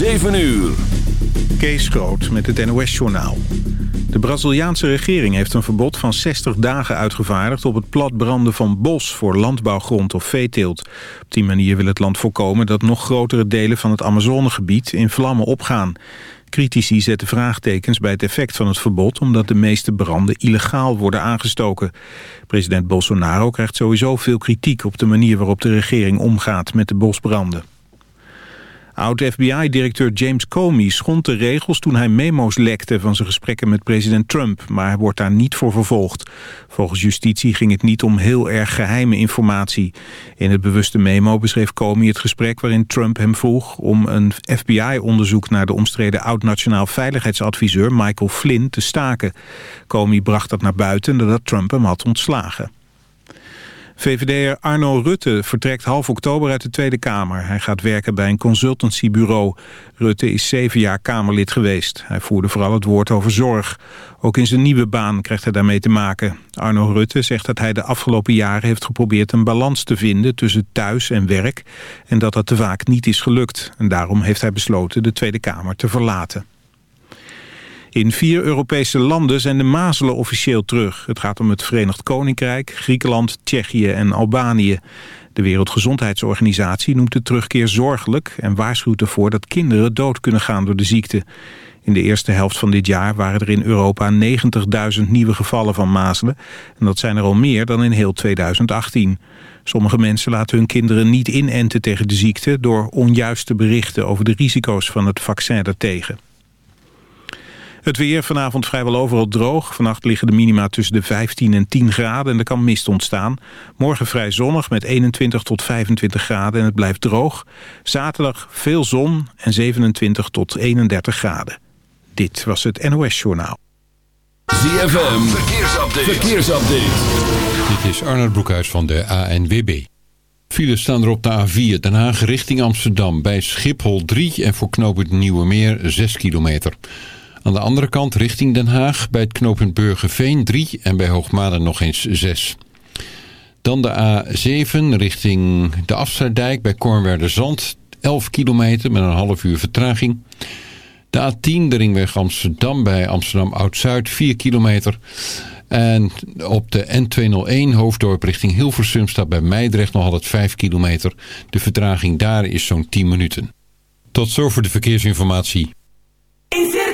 7 uur. Kees Groot met het NOS-journaal. De Braziliaanse regering heeft een verbod van 60 dagen uitgevaardigd... op het platbranden van bos voor landbouwgrond of veeteelt. Op die manier wil het land voorkomen dat nog grotere delen van het Amazonegebied in vlammen opgaan. Critici zetten vraagtekens bij het effect van het verbod... omdat de meeste branden illegaal worden aangestoken. President Bolsonaro krijgt sowieso veel kritiek op de manier waarop de regering omgaat met de bosbranden. Oud-FBI-directeur James Comey schond de regels toen hij memo's lekte van zijn gesprekken met president Trump, maar wordt daar niet voor vervolgd. Volgens justitie ging het niet om heel erg geheime informatie. In het bewuste memo beschreef Comey het gesprek waarin Trump hem vroeg om een FBI-onderzoek naar de omstreden oud-nationaal veiligheidsadviseur Michael Flynn te staken. Comey bracht dat naar buiten nadat Trump hem had ontslagen. VVD'er Arno Rutte vertrekt half oktober uit de Tweede Kamer. Hij gaat werken bij een consultancybureau. Rutte is zeven jaar Kamerlid geweest. Hij voerde vooral het woord over zorg. Ook in zijn nieuwe baan krijgt hij daarmee te maken. Arno Rutte zegt dat hij de afgelopen jaren heeft geprobeerd een balans te vinden tussen thuis en werk. En dat dat te vaak niet is gelukt. En daarom heeft hij besloten de Tweede Kamer te verlaten. In vier Europese landen zijn de mazelen officieel terug. Het gaat om het Verenigd Koninkrijk, Griekenland, Tsjechië en Albanië. De Wereldgezondheidsorganisatie noemt de terugkeer zorgelijk... en waarschuwt ervoor dat kinderen dood kunnen gaan door de ziekte. In de eerste helft van dit jaar waren er in Europa 90.000 nieuwe gevallen van mazelen. En dat zijn er al meer dan in heel 2018. Sommige mensen laten hun kinderen niet inenten tegen de ziekte... door onjuiste berichten over de risico's van het vaccin daartegen. Het weer vanavond vrijwel overal droog. Vannacht liggen de minima tussen de 15 en 10 graden en er kan mist ontstaan. Morgen vrij zonnig met 21 tot 25 graden en het blijft droog. Zaterdag veel zon en 27 tot 31 graden. Dit was het NOS Journaal. ZFM, verkeersupdate. verkeersupdate. Dit is Arnold Broekhuis van de ANWB. Files staan er op de A4 Den Haag richting Amsterdam bij Schiphol 3 en voor knooppunt Nieuwe Meer 6 kilometer. Aan de andere kant richting Den Haag bij het knooppunt Burgerveen 3 en bij Hoogmade nog eens 6. Dan de A7 richting de Afsluitdijk bij Kornwerder Zand 11 kilometer met een half uur vertraging. De A10 de ringweg Amsterdam bij Amsterdam Oud-Zuid 4 kilometer. En op de N201 hoofddorp richting Hilversum staat bij Meidrecht nog altijd 5 kilometer. De vertraging daar is zo'n 10 minuten. Tot zover de verkeersinformatie. In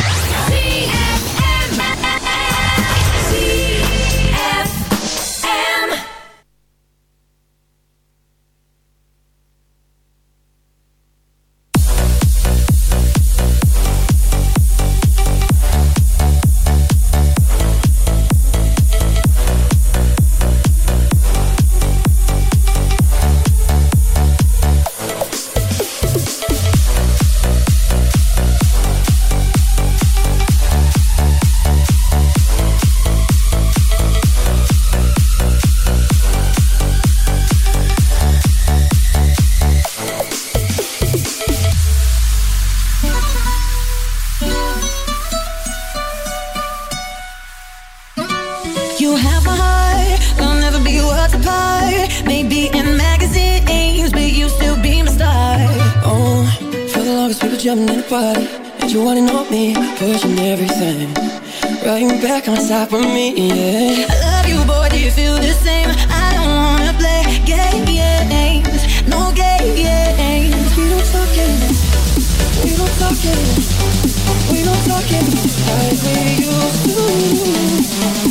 smashing everything. Right back on top of me, yeah. I love you, boy, do you feel the same? I don't wanna play games. No games. We don't talk games We don't talk games We don't talk games Like we used to.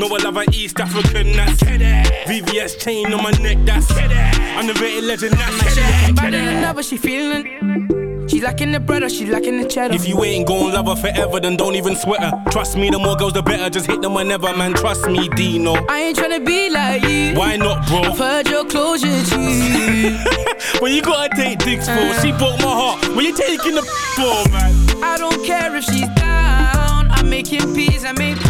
No, I love an East African, that's VVS chain on my neck, that's I'm the rated legend, that's Better than ever, she feeling. She lacking the bread or she lacking the cheddar. If you ain't gon' love her forever, then don't even sweat her. Trust me, the more girls, the better. Just hit them whenever, man. Trust me, Deno. I ain't tryna be like you. Why not, bro? I've heard your closure, G. when you gotta take dicks for, she uh. broke my heart. When you taking the for, man? I don't care if she's down. I'm making peas, I make.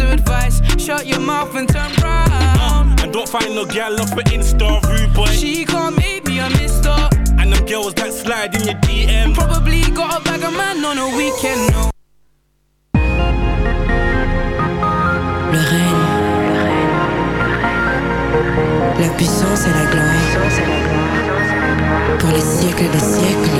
of advice. Shut your mouth and turn round. And don't find no gal off an Insta rude boy. She can't make me a mister. And them girls that slide in your DM. Probably got a bag of man on a weekend, no. Le règne, la puissance et la gloire pour les siècles des siècles.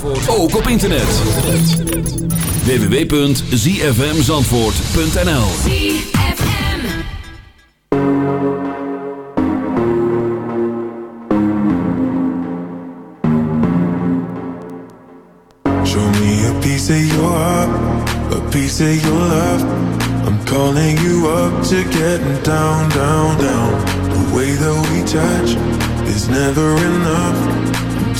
Zandvoort ook op internet. www.zfmzandvoort.nl Show me a piece of your heart, a piece of your love. I'm calling you up to getting down, down, down. The way that we touch is never enough.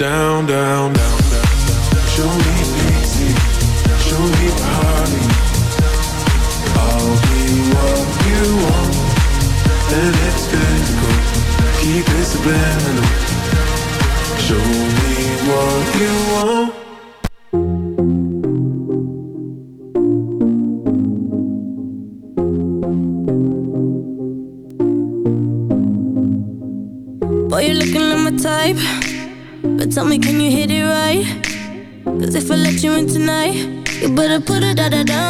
down, down, Show me what you want. Boy, you're looking like my type. But tell me, can you hit it right? Cause if I let you in tonight, you better put it da down.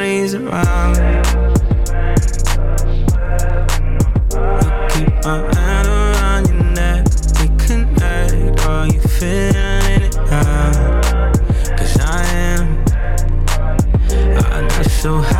nobody's around. You keep my hand around your neck. We connect. Are you feeling it now? Cause I am. I got so hotter